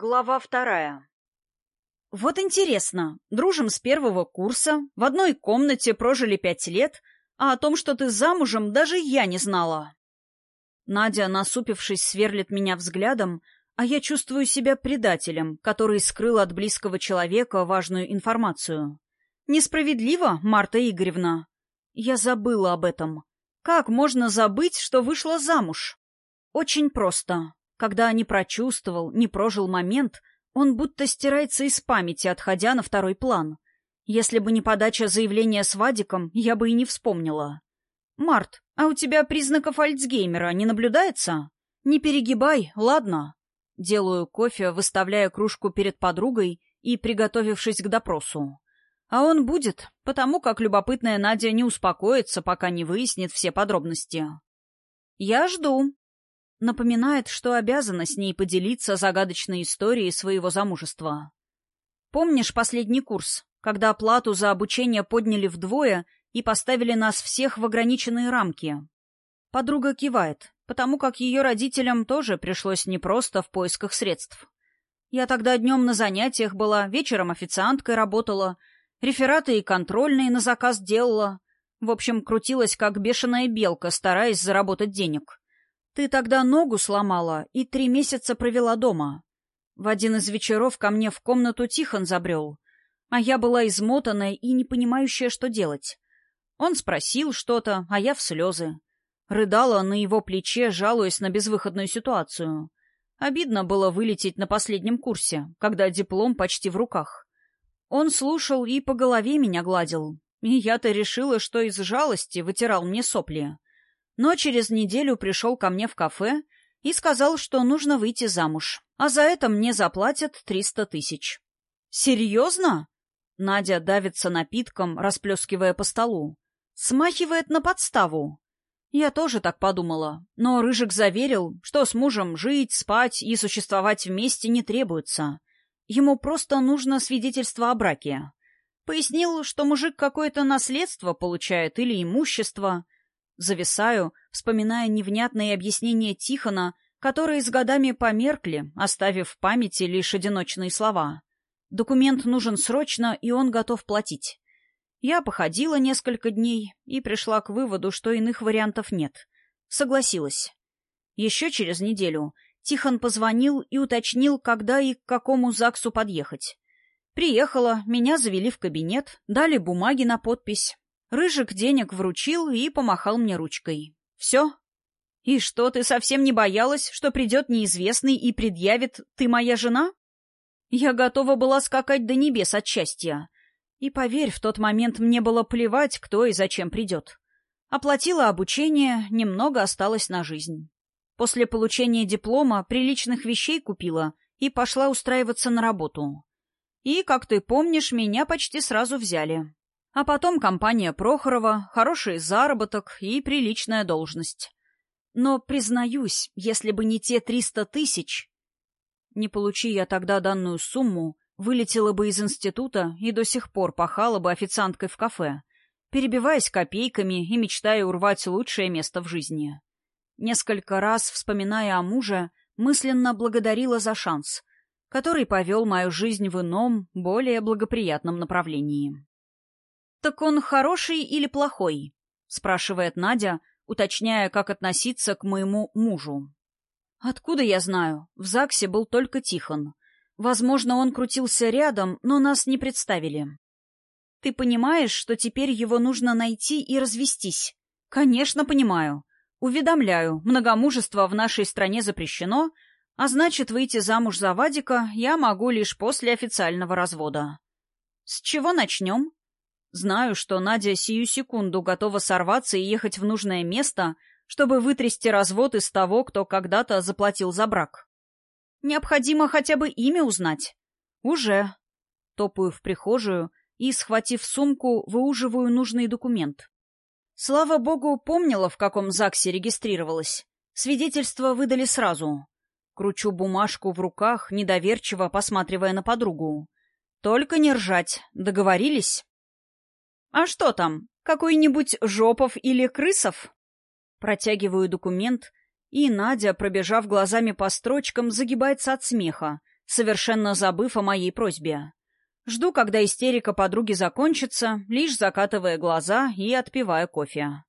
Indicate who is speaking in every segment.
Speaker 1: Глава вторая. Вот интересно, дружим с первого курса, в одной комнате прожили пять лет, а о том, что ты замужем, даже я не знала. Надя, насупившись, сверлит меня взглядом, а я чувствую себя предателем, который скрыл от близкого человека важную информацию. Несправедливо, Марта Игоревна. Я забыла об этом. Как можно забыть, что вышла замуж? Очень просто. Когда не прочувствовал, не прожил момент, он будто стирается из памяти, отходя на второй план. Если бы не подача заявления с Вадиком, я бы и не вспомнила. «Март, а у тебя признаков Альцгеймера не наблюдается? Не перегибай, ладно?» Делаю кофе, выставляя кружку перед подругой и приготовившись к допросу. А он будет, потому как любопытная Надя не успокоится, пока не выяснит все подробности. «Я жду», Напоминает, что обязана с ней поделиться загадочной историей своего замужества. Помнишь последний курс, когда оплату за обучение подняли вдвое и поставили нас всех в ограниченные рамки? Подруга кивает, потому как ее родителям тоже пришлось непросто в поисках средств. Я тогда днем на занятиях была, вечером официанткой работала, рефераты и контрольные на заказ делала. В общем, крутилась как бешеная белка, стараясь заработать денег. Ты тогда ногу сломала и три месяца провела дома. В один из вечеров ко мне в комнату Тихон забрел, а я была измотанная и не понимающая, что делать. Он спросил что-то, а я в слезы. Рыдала на его плече, жалуясь на безвыходную ситуацию. Обидно было вылететь на последнем курсе, когда диплом почти в руках. Он слушал и по голове меня гладил. И я-то решила, что из жалости вытирал мне сопли но через неделю пришел ко мне в кафе и сказал, что нужно выйти замуж, а за это мне заплатят триста тысяч. «Серьезно?» Надя давится напитком, расплескивая по столу. «Смахивает на подставу». Я тоже так подумала, но Рыжик заверил, что с мужем жить, спать и существовать вместе не требуется. Ему просто нужно свидетельство о браке. Пояснил, что мужик какое-то наследство получает или имущество — Зависаю, вспоминая невнятные объяснения Тихона, которые с годами померкли, оставив в памяти лишь одиночные слова. Документ нужен срочно, и он готов платить. Я походила несколько дней и пришла к выводу, что иных вариантов нет. Согласилась. Еще через неделю Тихон позвонил и уточнил, когда и к какому ЗАГСу подъехать. Приехала, меня завели в кабинет, дали бумаги на подпись, Рыжик денег вручил и помахал мне ручкой. «Все?» «И что, ты совсем не боялась, что придет неизвестный и предъявит «ты моя жена?» Я готова была скакать до небес от счастья. И, поверь, в тот момент мне было плевать, кто и зачем придет. Оплатила обучение, немного осталось на жизнь. После получения диплома приличных вещей купила и пошла устраиваться на работу. И, как ты помнишь, меня почти сразу взяли. А потом компания Прохорова, хороший заработок и приличная должность. Но, признаюсь, если бы не те триста тысяч... Не получи я тогда данную сумму, вылетела бы из института и до сих пор пахала бы официанткой в кафе, перебиваясь копейками и мечтая урвать лучшее место в жизни. Несколько раз, вспоминая о муже, мысленно благодарила за шанс, который повел мою жизнь в ином, более благоприятном направлении. «Так он хороший или плохой?» — спрашивает Надя, уточняя, как относиться к моему мужу. «Откуда я знаю? В ЗАГСе был только Тихон. Возможно, он крутился рядом, но нас не представили. Ты понимаешь, что теперь его нужно найти и развестись?» «Конечно, понимаю. Уведомляю, многомужество в нашей стране запрещено, а значит, выйти замуж за Вадика я могу лишь после официального развода. С чего начнем?» Знаю, что Надя сию секунду готова сорваться и ехать в нужное место, чтобы вытрясти развод из того, кто когда-то заплатил за брак. Необходимо хотя бы имя узнать. Уже. Топаю в прихожую и, схватив сумку, выуживаю нужный документ. Слава богу, помнила, в каком ЗАГСе регистрировалась. Свидетельство выдали сразу. Кручу бумажку в руках, недоверчиво посматривая на подругу. Только не ржать. Договорились? «А что там? Какой-нибудь Жопов или Крысов?» Протягиваю документ, и Надя, пробежав глазами по строчкам, загибается от смеха, совершенно забыв о моей просьбе. Жду, когда истерика подруги закончится, лишь закатывая глаза и отпивая кофе.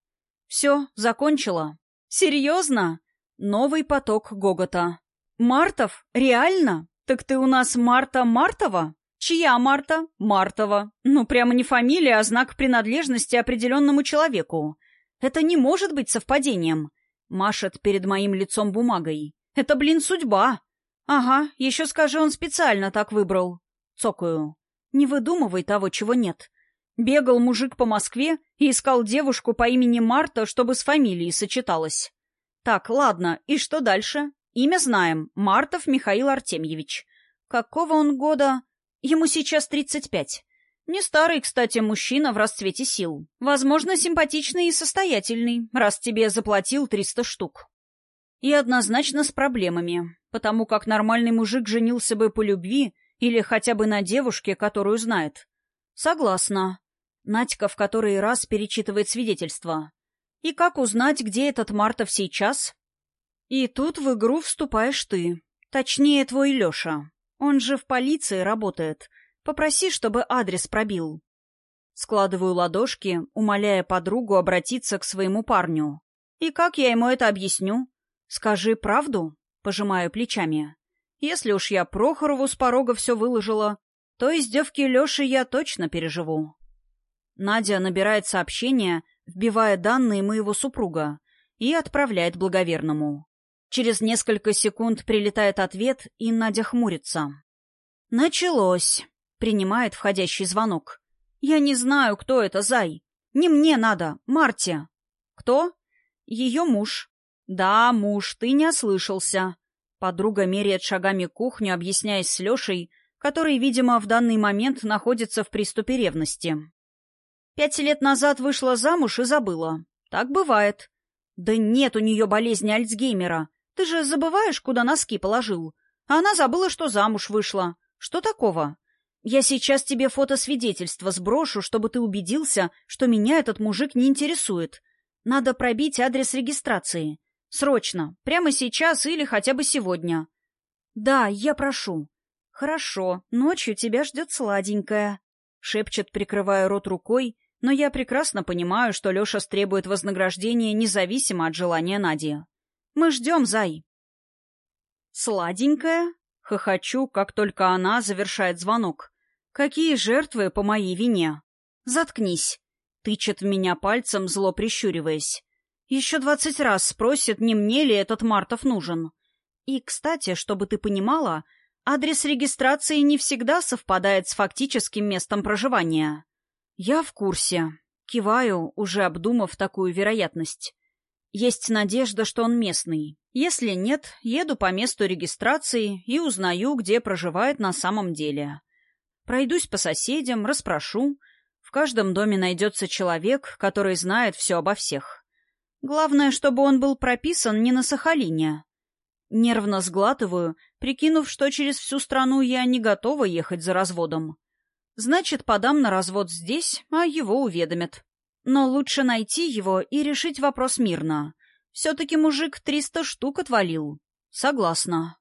Speaker 1: Все, закончила. Серьезно? Новый поток гогота. Мартов? Реально? Так ты у нас Марта Мартова? Чья Марта? Мартова. Ну, прямо не фамилия, а знак принадлежности определенному человеку. Это не может быть совпадением. Машет перед моим лицом бумагой. Это, блин, судьба. Ага, еще скажи, он специально так выбрал. Цокаю. Не выдумывай того, чего нет. Бегал мужик по Москве и искал девушку по имени Марта, чтобы с фамилией сочеталась. Так, ладно, и что дальше? Имя знаем. Мартов Михаил Артемьевич. Какого он года? Ему сейчас тридцать пять. Не старый, кстати, мужчина в расцвете сил. Возможно, симпатичный и состоятельный, раз тебе заплатил триста штук. И однозначно с проблемами, потому как нормальный мужик женился бы по любви или хотя бы на девушке, которую знает. Согласна. Надька в который раз перечитывает свидетельство. И как узнать, где этот Мартов сейчас? И тут в игру вступаешь ты. Точнее, твой Леша. Он же в полиции работает. Попроси, чтобы адрес пробил. Складываю ладошки, умоляя подругу обратиться к своему парню. И как я ему это объясню? Скажи правду? Пожимаю плечами. Если уж я Прохорову с порога все выложила, то издевки Леши я точно переживу. Надя набирает сообщение, вбивая данные моего супруга, и отправляет благоверному. Через несколько секунд прилетает ответ, и Надя хмурится. «Началось», — принимает входящий звонок. «Я не знаю, кто это, Зай. Не мне надо, Марте». «Кто?» «Ее муж». «Да, муж, ты не ослышался. Подруга меряет шагами кухню, объясняясь с Лешей, который, видимо, в данный момент находится в приступе ревности. Пять лет назад вышла замуж и забыла. Так бывает. Да нет у нее болезни Альцгеймера. Ты же забываешь, куда носки положил. А она забыла, что замуж вышла. Что такого? Я сейчас тебе фотосвидетельство сброшу, чтобы ты убедился, что меня этот мужик не интересует. Надо пробить адрес регистрации. Срочно. Прямо сейчас или хотя бы сегодня. Да, я прошу. Хорошо. Ночью тебя ждет сладенькая. Шепчет, прикрывая рот рукой, но я прекрасно понимаю, что Леша требует вознаграждения независимо от желания Нади. Мы ждем, Зай. Сладенькая? Хохочу, как только она завершает звонок. Какие жертвы по моей вине? Заткнись. Тычет в меня пальцем, зло прищуриваясь. Еще двадцать раз спросит, не мне ли этот Мартов нужен. И, кстати, чтобы ты понимала, адрес регистрации не всегда совпадает с фактическим местом проживания. Я в курсе. Киваю, уже обдумав такую вероятность. Есть надежда, что он местный. Если нет, еду по месту регистрации и узнаю, где проживает на самом деле. Пройдусь по соседям, расспрошу. В каждом доме найдется человек, который знает все обо всех. Главное, чтобы он был прописан не на Сахалине. Нервно сглатываю, прикинув, что через всю страну я не готова ехать за разводом. Значит, подам на развод здесь, а его уведомят. Но лучше найти его и решить вопрос мирно. Все-таки мужик триста штук отвалил. Согласна.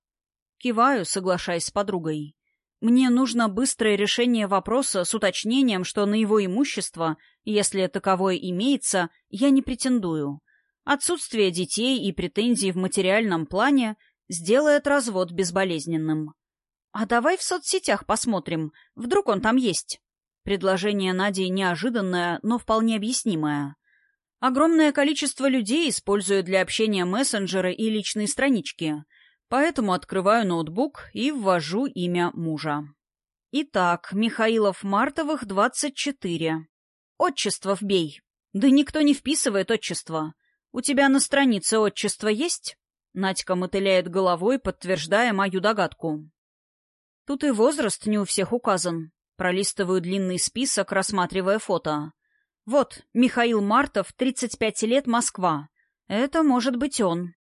Speaker 1: Киваю, соглашаясь с подругой. Мне нужно быстрое решение вопроса с уточнением, что на его имущество, если таковое имеется, я не претендую. Отсутствие детей и претензий в материальном плане сделает развод безболезненным. «А давай в соцсетях посмотрим. Вдруг он там есть?» Предложение Нади неожиданное, но вполне объяснимое. Огромное количество людей используют для общения мессенджеры и личные странички, поэтому открываю ноутбук и ввожу имя мужа. Итак, Михаилов Мартовых, 24. Отчество вбей. Да никто не вписывает отчество. «У тебя на странице отчество есть?» Надька мотыляет головой, подтверждая мою догадку. Тут и возраст не у всех указан. Пролистываю длинный список, рассматривая фото. Вот, Михаил Мартов, 35 лет, Москва. Это может быть он.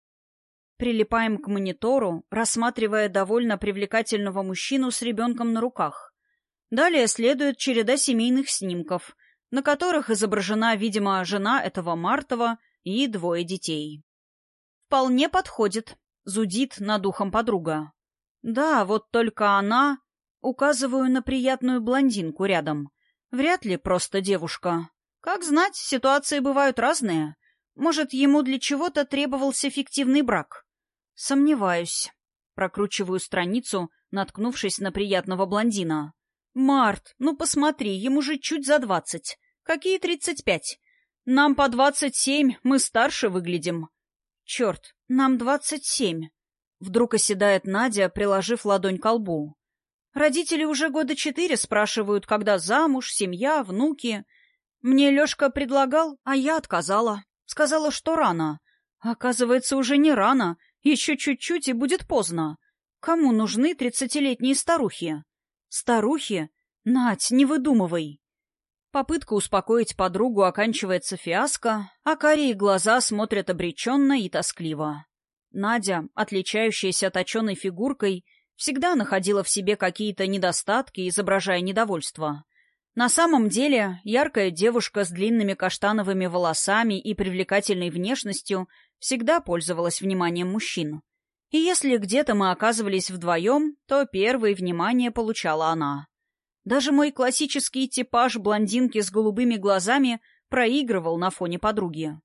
Speaker 1: Прилипаем к монитору, рассматривая довольно привлекательного мужчину с ребенком на руках. Далее следует череда семейных снимков, на которых изображена, видимо, жена этого Мартова и двое детей. «Вполне подходит», — зудит над ухом подруга. Да, вот только она... Указываю на приятную блондинку рядом. Вряд ли просто девушка. Как знать, ситуации бывают разные. Может, ему для чего-то требовался фиктивный брак? Сомневаюсь. Прокручиваю страницу, наткнувшись на приятного блондина. «Март, ну посмотри, ему же чуть за двадцать. Какие тридцать пять? Нам по двадцать семь, мы старше выглядим». «Черт, нам двадцать семь». Вдруг оседает Надя, приложив ладонь к лбу. Родители уже года четыре спрашивают, когда замуж, семья, внуки. Мне Лешка предлагал, а я отказала. Сказала, что рано. Оказывается, уже не рано. Еще чуть-чуть, и будет поздно. Кому нужны тридцатилетние старухи? Старухи? Нать, не выдумывай. Попытка успокоить подругу оканчивается фиаско, а карие глаза смотрят обреченно и тоскливо. Надя, отличающаяся точеной фигуркой, всегда находила в себе какие-то недостатки, изображая недовольство. На самом деле, яркая девушка с длинными каштановыми волосами и привлекательной внешностью всегда пользовалась вниманием мужчин. И если где-то мы оказывались вдвоем, то первое внимание получала она. Даже мой классический типаж блондинки с голубыми глазами проигрывал на фоне подруги.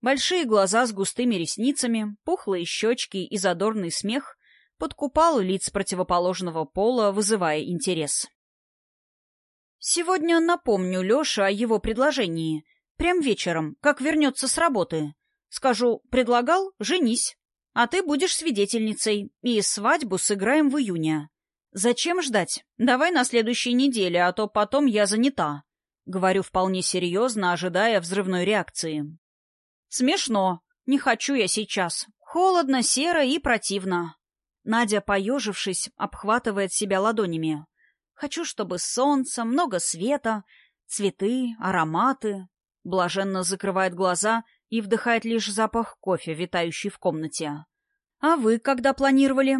Speaker 1: Большие глаза с густыми ресницами, пухлые щечки и задорный смех подкупал лиц противоположного пола, вызывая интерес. Сегодня напомню Лёше о его предложении. Прям вечером, как вернется с работы. Скажу, предлагал — женись. А ты будешь свидетельницей, и свадьбу сыграем в июне. Зачем ждать? Давай на следующей неделе, а то потом я занята. Говорю вполне серьезно, ожидая взрывной реакции. Смешно. Не хочу я сейчас. Холодно, серо и противно. Надя, поежившись, обхватывает себя ладонями. Хочу, чтобы солнце, много света, цветы, ароматы. Блаженно закрывает глаза и вдыхает лишь запах кофе, витающий в комнате. А вы когда планировали?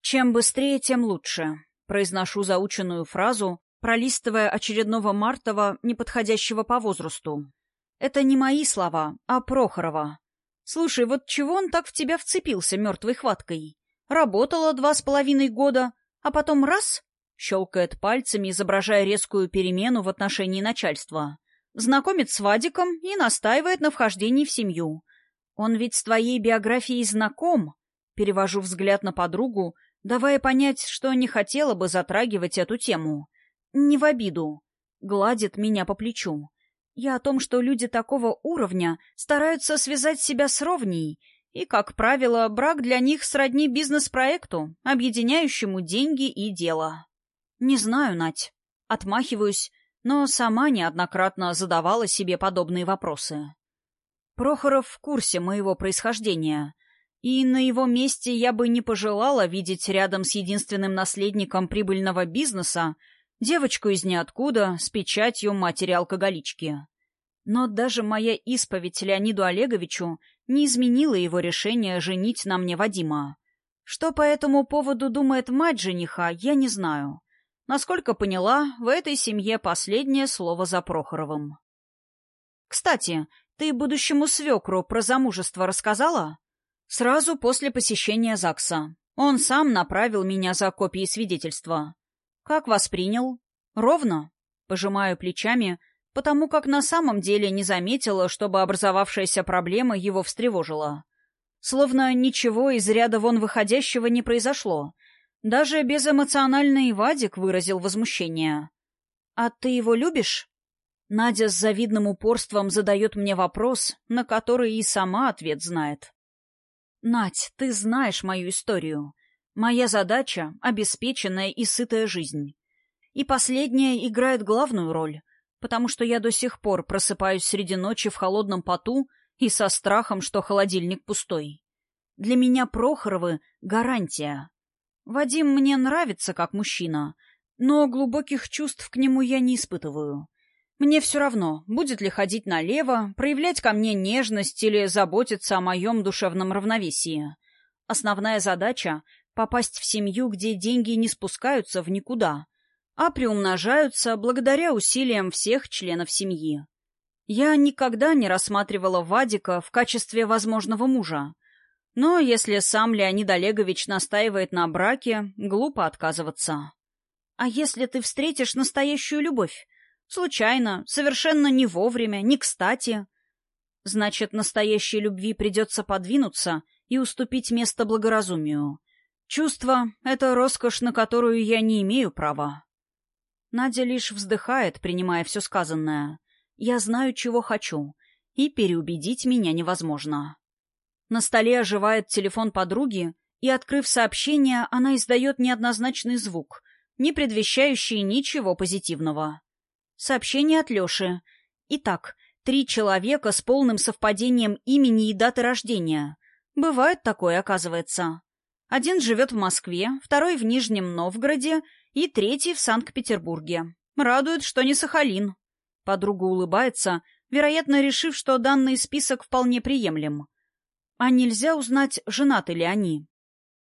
Speaker 1: Чем быстрее, тем лучше. Произношу заученную фразу, пролистывая очередного Мартова, неподходящего по возрасту. Это не мои слова, а Прохорова. Слушай, вот чего он так в тебя вцепился мертвой хваткой? Работала два с половиной года, а потом раз — щелкает пальцами, изображая резкую перемену в отношении начальства. Знакомит с Вадиком и настаивает на вхождении в семью. Он ведь с твоей биографией знаком. Перевожу взгляд на подругу, давая понять, что не хотела бы затрагивать эту тему. Не в обиду. Гладит меня по плечу. Я о том, что люди такого уровня стараются связать себя с ровней — и, как правило, брак для них сродни бизнес-проекту, объединяющему деньги и дело. Не знаю, Нать. Отмахиваюсь, но сама неоднократно задавала себе подобные вопросы. Прохоров в курсе моего происхождения, и на его месте я бы не пожелала видеть рядом с единственным наследником прибыльного бизнеса девочку из ниоткуда с печатью матери-алкоголички. Но даже моя исповедь Леониду Олеговичу не изменила его решение женить на мне Вадима. Что по этому поводу думает мать жениха, я не знаю. Насколько поняла, в этой семье последнее слово за Прохоровым. «Кстати, ты будущему свекру про замужество рассказала?» «Сразу после посещения ЗАГСа. Он сам направил меня за копией свидетельства. Как воспринял?» «Ровно?» Пожимаю плечами, потому как на самом деле не заметила, чтобы образовавшаяся проблема его встревожила. Словно ничего из ряда вон выходящего не произошло. Даже безэмоциональный Вадик выразил возмущение. «А ты его любишь?» Надя с завидным упорством задает мне вопрос, на который и сама ответ знает. «Надь, ты знаешь мою историю. Моя задача — обеспеченная и сытая жизнь. И последняя играет главную роль потому что я до сих пор просыпаюсь среди ночи в холодном поту и со страхом, что холодильник пустой. Для меня Прохоровы — гарантия. Вадим мне нравится как мужчина, но глубоких чувств к нему я не испытываю. Мне все равно, будет ли ходить налево, проявлять ко мне нежность или заботиться о моем душевном равновесии. Основная задача — попасть в семью, где деньги не спускаются в никуда — а приумножаются благодаря усилиям всех членов семьи. Я никогда не рассматривала Вадика в качестве возможного мужа, Но если сам Леонид Олегович настаивает на браке, глупо отказываться. А если ты встретишь настоящую любовь? Случайно, совершенно не вовремя, не кстати. Значит, настоящей любви придется подвинуться и уступить место благоразумию. Чувство — это роскошь, на которую я не имею права. Надя лишь вздыхает, принимая все сказанное. Я знаю, чего хочу, и переубедить меня невозможно. На столе оживает телефон подруги, и, открыв сообщение, она издает неоднозначный звук, не предвещающий ничего позитивного. Сообщение от Леши. Итак, три человека с полным совпадением имени и даты рождения. Бывает такое, оказывается. Один живет в Москве, второй в Нижнем Новгороде и третий в Санкт-Петербурге. Радует, что не Сахалин. Подруга улыбается, вероятно, решив, что данный список вполне приемлем. А нельзя узнать, женаты ли они.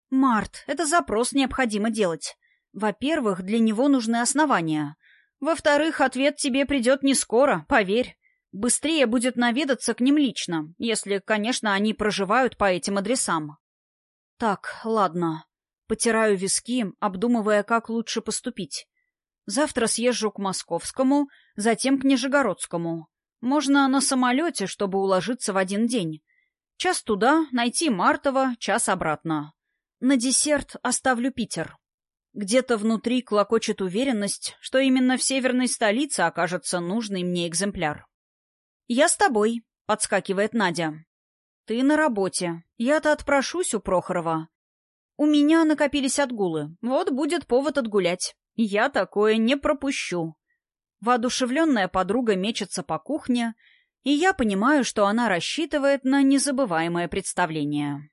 Speaker 1: Март, это запрос необходимо делать. Во-первых, для него нужны основания. Во-вторых, ответ тебе придет не скоро, поверь. Быстрее будет наведаться к ним лично, если, конечно, они проживают по этим адресам. Так, ладно. Потираю виски, обдумывая, как лучше поступить. Завтра съезжу к Московскому, затем к Нижегородскому. Можно на самолете, чтобы уложиться в один день. Час туда, найти Мартова, час обратно. На десерт оставлю Питер. Где-то внутри клокочет уверенность, что именно в северной столице окажется нужный мне экземпляр. «Я с тобой», — подскакивает Надя. «Ты на работе. Я-то отпрошусь у Прохорова. У меня накопились отгулы. Вот будет повод отгулять. Я такое не пропущу». Воодушевленная подруга мечется по кухне, и я понимаю, что она рассчитывает на незабываемое представление.